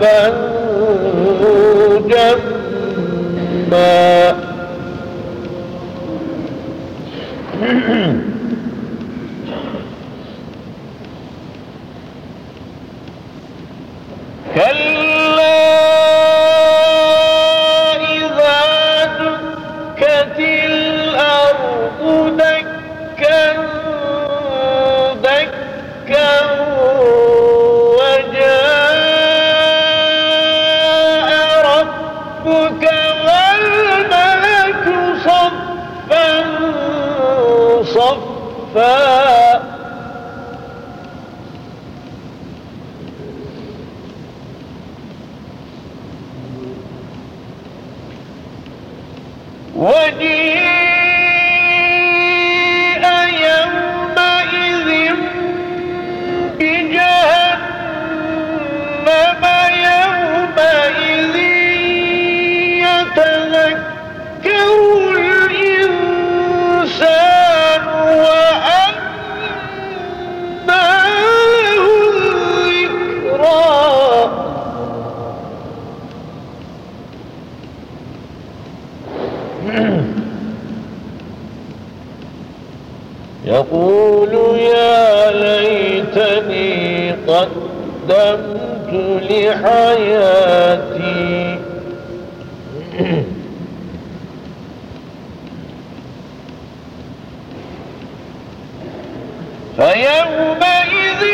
حبا جما كلا. صفا وجيء يقول يا ليتني قدمت لحياتي. فيومئذ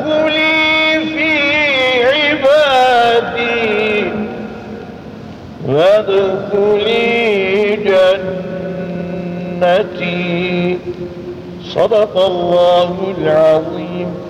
فادخلي في عبادي وادخلي جنتي. صدق الله العظيم.